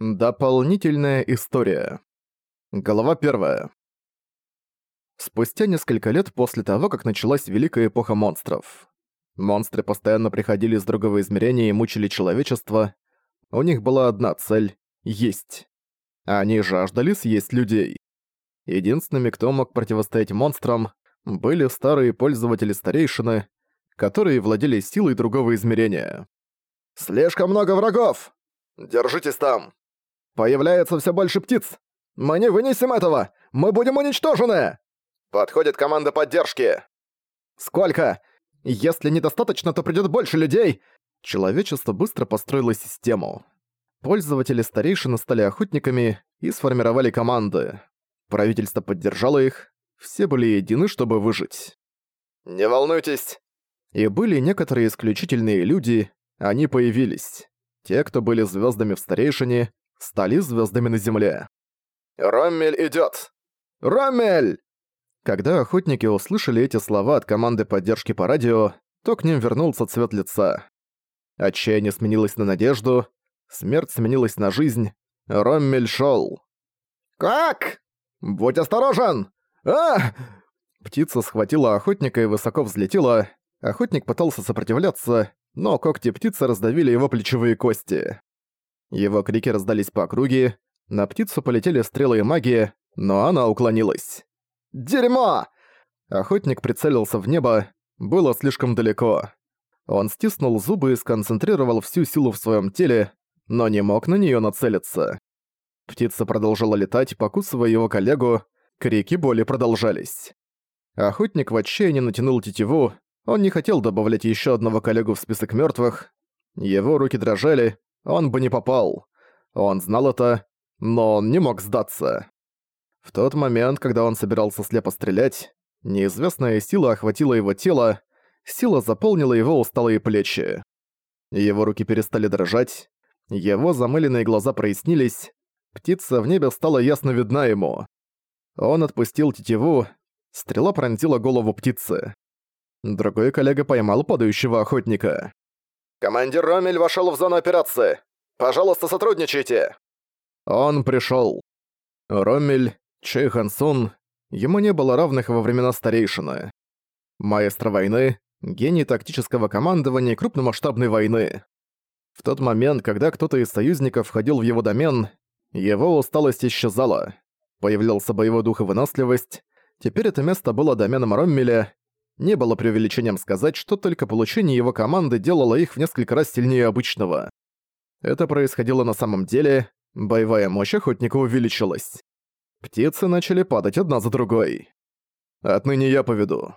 Дополнительная история. Глава первая. Спустя несколько лет после того, как началась Великая Эпоха Монстров. Монстры постоянно приходили из другого измерения и мучили человечество. У них была одна цель — есть. Они жаждали съесть людей. Единственными, кто мог противостоять монстрам, были старые пользователи-старейшины, которые владели силой другого измерения. «Слишком много врагов! Держитесь там!» Появляется все больше птиц. Мы не вынесем этого. Мы будем уничтожены. Подходит команда поддержки. Сколько? Если недостаточно, то придёт больше людей. Человечество быстро построило систему. Пользователи старейшины стали охотниками и сформировали команды. Правительство поддержало их. Все были едины, чтобы выжить. «Не волнуйтесь!» И были некоторые исключительные люди, они появились. Те, кто были звездами в старейшине, стали звездами на земле. «Роммель идёт! Роммель!» Когда охотники услышали эти слова от команды поддержки по радио, то к ним вернулся цвет лица. Отчаяние сменилось на надежду, смерть сменилась на жизнь, Роммель шёл. «Как? Будь осторожен! а Птица схватила охотника и высоко взлетела. Охотник пытался сопротивляться, но когти птицы раздавили его плечевые кости. Его крики раздались по округе, на птицу полетели стрелы и магия, но она уклонилась. «Дерьмо!» Охотник прицелился в небо, было слишком далеко. Он стиснул зубы и сконцентрировал всю силу в своем теле, но не мог на нее нацелиться. Птица продолжала летать, покусывая его коллегу, крики боли продолжались. Охотник в отчаянии натянул тетиву, он не хотел добавлять еще одного коллегу в список мертвых. Его руки дрожали, он бы не попал. Он знал это, но он не мог сдаться. В тот момент, когда он собирался слепо стрелять, неизвестная сила охватила его тело, сила заполнила его усталые плечи. Его руки перестали дрожать, его замыленные глаза прояснились, птица в небе стала ясно видна ему. Он отпустил тетиву, стрела пронзила голову птицы. Другой коллега поймал падающего охотника. «Командир Ромель вошел в зону операции! Пожалуйста, сотрудничайте!» Он пришел. Ромель, Чэй Хансун, ему не было равных во времена старейшины. Маэстро войны, гений тактического командования крупномасштабной войны. В тот момент, когда кто-то из союзников входил в его домен, его усталость исчезала. Появлялся боевой дух и выносливость. Теперь это место было доменом Роммеля, не было преувеличением сказать, что только получение его команды делало их в несколько раз сильнее обычного. Это происходило на самом деле, боевая мощь охотника увеличилась. Птицы начали падать одна за другой. «Отныне я поведу».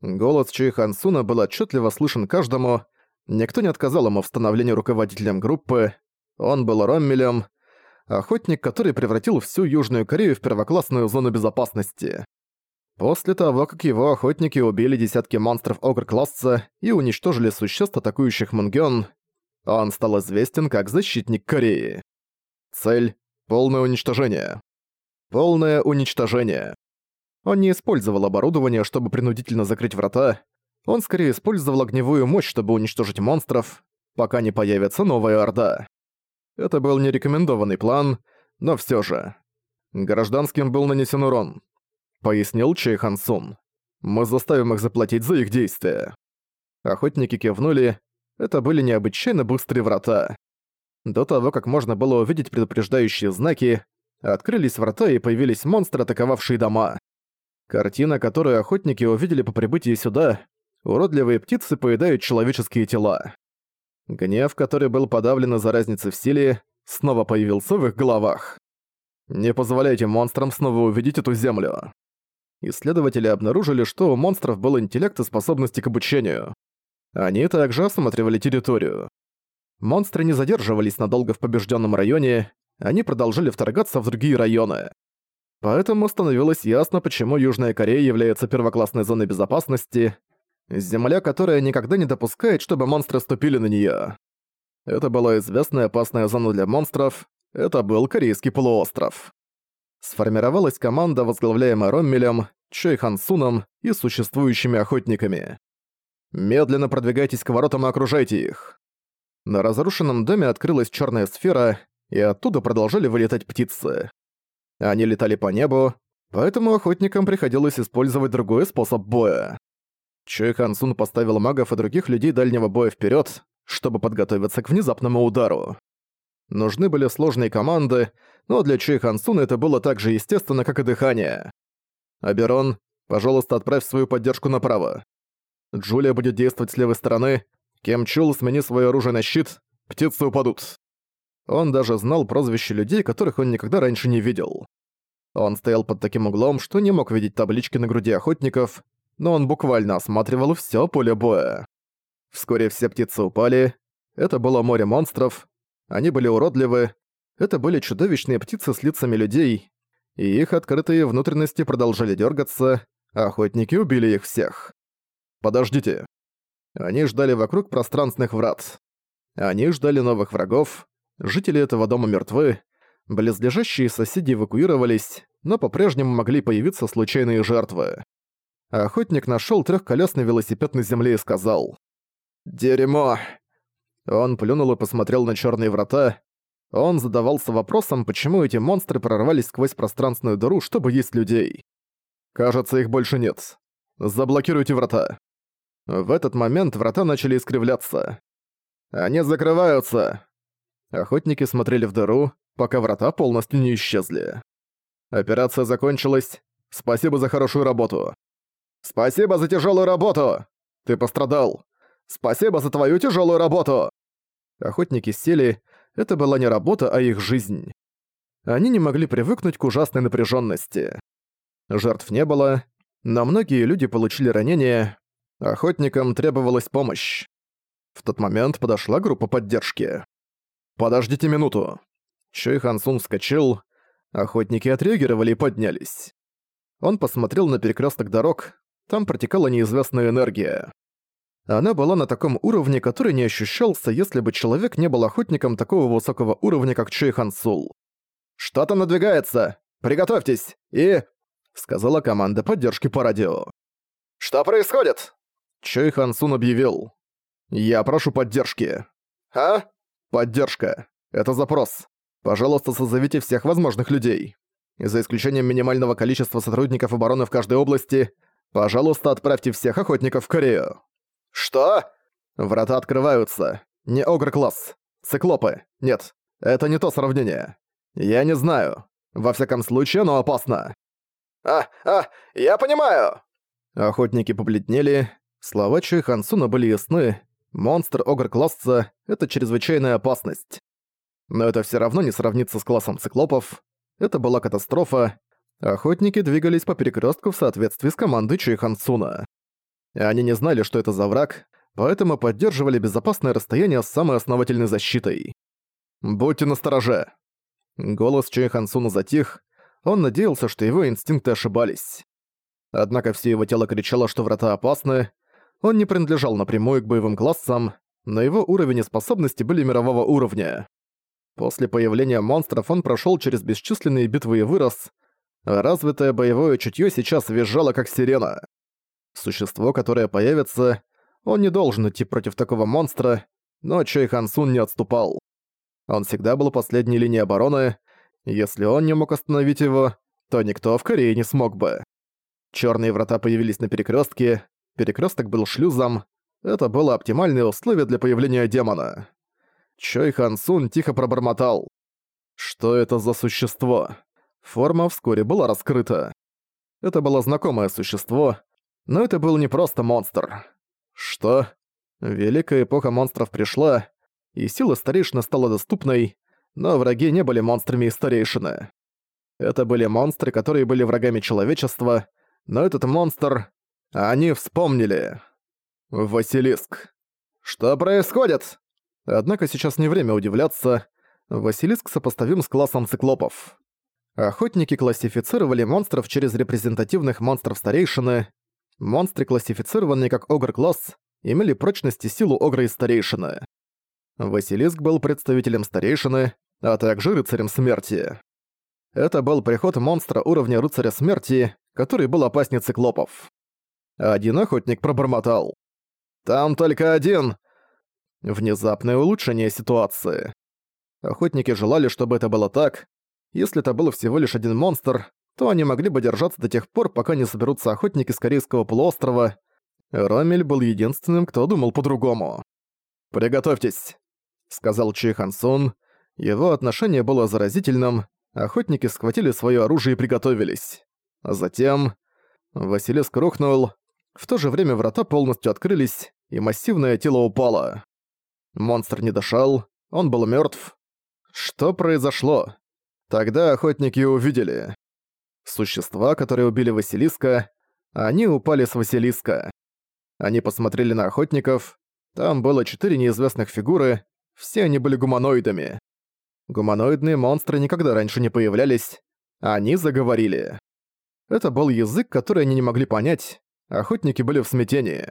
Голос Чуи Хансуна был отчетливо слышен каждому, никто не отказал ему в становлении руководителем группы, он был Роммелем, охотник, который превратил всю Южную Корею в первоклассную зону безопасности. После того, как его охотники убили десятки монстров Огр-класса и уничтожили существ, атакующих Мунгён, он стал известен как Защитник Кореи. Цель — полное уничтожение. Полное уничтожение. Он не использовал оборудование, чтобы принудительно закрыть врата, он скорее использовал огневую мощь, чтобы уничтожить монстров, пока не появится новая Орда. Это был нерекомендованный план, но всё же. Гражданским был нанесен урон пояснил Чэй Хансун. «Мы заставим их заплатить за их действия». Охотники кивнули. Это были необычайно быстрые врата. До того, как можно было увидеть предупреждающие знаки, открылись врата и появились монстры, атаковавшие дома. Картина, которую охотники увидели по прибытии сюда, уродливые птицы поедают человеческие тела. Гнев, который был подавлен из-за разницы в силе, снова появился в их головах. Не позволяйте монстрам снова увидеть эту землю исследователи обнаружили, что у монстров был интеллект и способности к обучению. Они также осматривали территорию. Монстры не задерживались надолго в побежденном районе, они продолжили вторгаться в другие районы. Поэтому становилось ясно, почему Южная Корея является первоклассной зоной безопасности, земля, которая никогда не допускает, чтобы монстры ступили на неё. Это была известная опасная зона для монстров, это был Корейский полуостров сформировалась команда, возглавляемая Роммелем, Чой Хансуном и существующими охотниками. Медленно продвигайтесь к воротам и окружайте их. На разрушенном доме открылась черная сфера, и оттуда продолжали вылетать птицы. Они летали по небу, поэтому охотникам приходилось использовать другой способ боя. Чой Хансун поставил магов и других людей дальнего боя вперед, чтобы подготовиться к внезапному удару. Нужны были сложные команды, но для Чой Хансуна это было так же естественно, как и дыхание. «Аберон, пожалуйста, отправь свою поддержку направо. Джулия будет действовать с левой стороны. Кем Чул, смени свое оружие на щит. Птицы упадут». Он даже знал прозвища людей, которых он никогда раньше не видел. Он стоял под таким углом, что не мог видеть таблички на груди охотников, но он буквально осматривал всё поле боя. Вскоре все птицы упали. Это было море монстров. Они были уродливы. Это были чудовищные птицы с лицами людей, и их открытые внутренности продолжали дергаться, охотники убили их всех. Подождите. Они ждали вокруг пространственных врат. Они ждали новых врагов. Жители этого дома мертвы. Близлежащие соседи эвакуировались, но по-прежнему могли появиться случайные жертвы. Охотник нашёл трёхколёсный велосипед на земле и сказал «Дерьмо!». Он плюнул и посмотрел на чёрные врата. Он задавался вопросом, почему эти монстры прорвались сквозь пространственную дыру, чтобы есть людей. Кажется, их больше нет. Заблокируйте врата. В этот момент врата начали искривляться. Они закрываются. Охотники смотрели в дыру, пока врата полностью не исчезли. Операция закончилась. Спасибо за хорошую работу. Спасибо за тяжелую работу. Ты пострадал. Спасибо за твою тяжелую работу. Охотники сели. Это была не работа, а их жизнь. Они не могли привыкнуть к ужасной напряженности. Жертв не было, но многие люди получили ранения. Охотникам требовалась помощь. В тот момент подошла группа поддержки. «Подождите минуту». Чой Хансун вскочил. Охотники отреагировали и поднялись. Он посмотрел на перекресток дорог. Там протекала неизвестная энергия. Она была на таком уровне, который не ощущался, если бы человек не был охотником такого высокого уровня, как Чой Хансул. «Что-то надвигается! Приготовьтесь! И...» — сказала команда поддержки по радио. «Что происходит?» Чой Хансун объявил. «Я прошу поддержки». «А?» «Поддержка. Это запрос. Пожалуйста, созовите всех возможных людей. За исключением минимального количества сотрудников обороны в каждой области, пожалуйста, отправьте всех охотников в Корею». «Что?» «Врата открываются. Не Огр-класс. Циклопы. Нет, это не то сравнение. Я не знаю. Во всяком случае, оно опасно». «А, а, я понимаю!» Охотники побледнели. Слова Чуй Хансуна были ясны, Монстр Огр-класса — это чрезвычайная опасность. Но это все равно не сравнится с классом циклопов. Это была катастрофа. Охотники двигались по перекрестку в соответствии с командой Чуи Хансуна. Они не знали, что это за враг, поэтому поддерживали безопасное расстояние с самой основательной защитой. «Будьте настороже!» Голос Чуи Хансуна затих, он надеялся, что его инстинкты ошибались. Однако все его тело кричало, что врата опасны, он не принадлежал напрямую к боевым классам, но его уровень и способности были мирового уровня. После появления монстров он прошёл через бесчисленные битвы и вырос. развитое боевое чутье сейчас визжало как сирена. Существо, которое появится, он не должен идти против такого монстра, но Чой Хансун не отступал. Он всегда был последней линией обороны, если он не мог остановить его, то никто в Корее не смог бы. Чёрные врата появились на перекрёстке, Перекресток был шлюзом. Это было оптимальное условие для появления демона. Чой Хан Сун тихо пробормотал. Что это за существо? Форма вскоре была раскрыта. Это было знакомое существо, но это был не просто монстр. Что? Великая эпоха монстров пришла, и сила старейшины стала доступной, но враги не были монстрами старейшины. Это были монстры, которые были врагами человечества, но этот монстр они вспомнили. Василиск. Что происходит? Однако сейчас не время удивляться. Василиск сопоставим с классом циклопов. Охотники классифицировали монстров через репрезентативных монстров старейшины. Монстры, классифицированные как Огр-класс, имели прочность и силу Огра и старейшины. Василиск был представителем старейшины, а также рыцарем смерти. Это был приход монстра уровня рыцаря смерти, который был опаснее циклопов. Один охотник пробормотал. «Там только один!» Внезапное улучшение ситуации. Охотники желали, чтобы это было так. Если это был всего лишь один монстр, то они могли бы держаться до тех пор, пока не соберутся охотники с Корейского полуострова. Ромель был единственным, кто думал по-другому. «Приготовьтесь», — сказал Чи Хан Сун. Его отношение было заразительным, охотники схватили свое оружие и приготовились. Затем... Василиск рухнул. В то же время врата полностью открылись, и массивное тело упало. Монстр не дышал, он был мертв. Что произошло? Тогда охотники увидели. Существа, которые убили Василиска, они упали с Василиска. Они посмотрели на охотников. Там было четыре неизвестных фигуры, все они были гуманоидами. Гуманоидные монстры никогда раньше не появлялись. Они заговорили. Это был язык, который они не могли понять. Охотники были в смятении.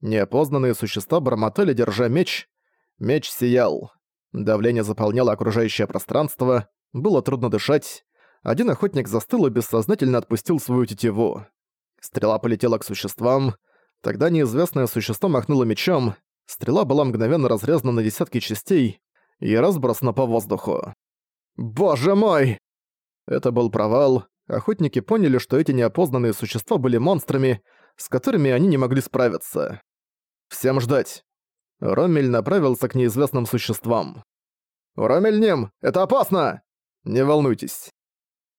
Неопознанные существа бормотали, держа меч. Меч сиял. Давление заполняло окружающее пространство. Было трудно дышать. Один охотник застыл и бессознательно отпустил свою тетиву. Стрела полетела к существам. Тогда неизвестное существо махнуло мечом. Стрела была мгновенно разрезана на десятки частей и разбросана по воздуху. «Боже мой!» Это был провал. Охотники поняли, что эти неопознанные существа были монстрами, с которыми они не могли справиться. «Всем ждать!» Роммель направился к неизвестным существам. «Роммель Нем, это опасно!» «Не волнуйтесь».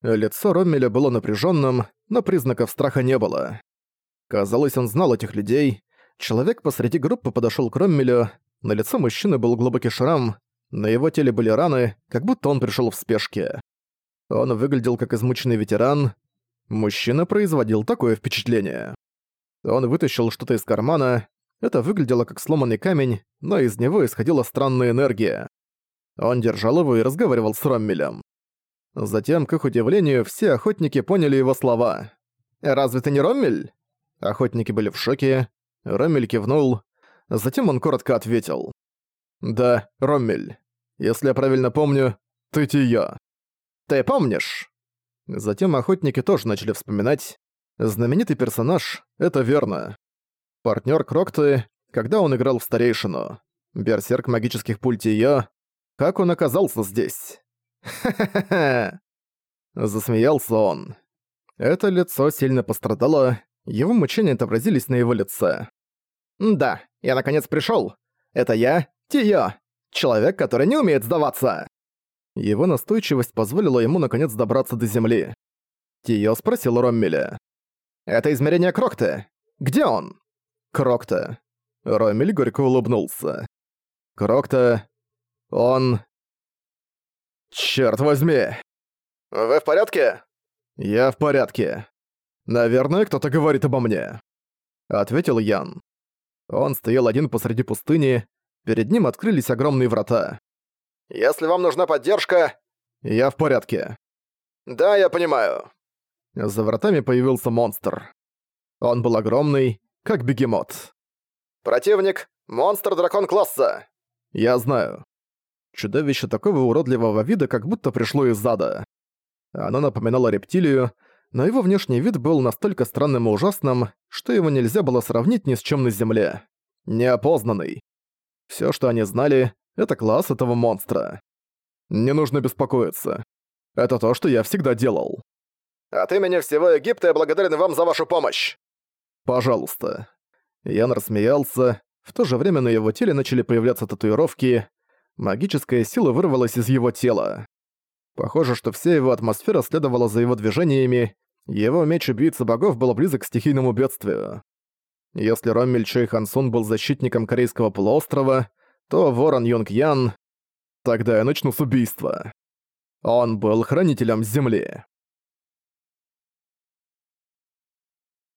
Лицо Роммеля было напряженным, но признаков страха не было. Казалось, он знал этих людей. Человек посреди группы подошел к Роммелю, на лице мужчины был глубокий шрам, на его теле были раны, как будто он пришел в спешке. Он выглядел как измученный ветеран. Мужчина производил такое впечатление. Он вытащил что-то из кармана. Это выглядело как сломанный камень, но из него исходила странная энергия. Он держал его и разговаривал с Роммелем. Затем, к их удивлению, все охотники поняли его слова. «Разве ты не Роммель?» Охотники были в шоке. Роммель кивнул. Затем он коротко ответил. «Да, Роммель. Если я правильно помню, ты Тия. Ты помнишь?» Затем охотники тоже начали вспоминать. Знаменитый персонаж — это верно. Партнёр Крокты, когда он играл в старейшину. Берсерк магических пуль Тия. Как он оказался здесь? Ха-ха-ха! Засмеялся он. Это лицо сильно пострадало, его мучения отобразились на его лице. «Да, я наконец пришёл. Это я, Тио, человек, который не умеет сдаваться!» Его настойчивость позволила ему наконец добраться до земли. Тио спросил Роммеля. «Это измерение Крокта. Где он?» «Крокта». Роммель горько улыбнулся. «Крокта... он...» «Чёрт возьми!» «Вы в порядке?» «Я в порядке. Наверное, кто-то говорит обо мне», — ответил Ян. Он стоял один посреди пустыни, перед ним открылись огромные врата. «Если вам нужна поддержка...» «Я в порядке». «Да, я понимаю». За вратами появился монстр. Он был огромный, как бегемот. «Противник — монстр-дракон класса!» «Я знаю». Чудовище такого уродливого вида как будто пришло из зада. Оно напоминало рептилию, но его внешний вид был настолько странным и ужасным, что его нельзя было сравнить ни с чем на Земле. Неопознанный. Всё, что они знали, это класс этого монстра. Не нужно беспокоиться. Это то, что я всегда делал. От имени всего Египта я благодарен вам за вашу помощь. Пожалуйста. Ян рассмеялся. В то же время на его теле начали появляться татуировки. Магическая сила вырвалась из его тела. Похоже, что вся его атмосфера следовала за его движениями, его меч убийцы богов был близок к стихийному бедствию. Если Роммель Чой Хансун был защитником Корейского полуострова, то Ворон Йонг Ян... Тогда я начну с убийства. Он был хранителем Земли.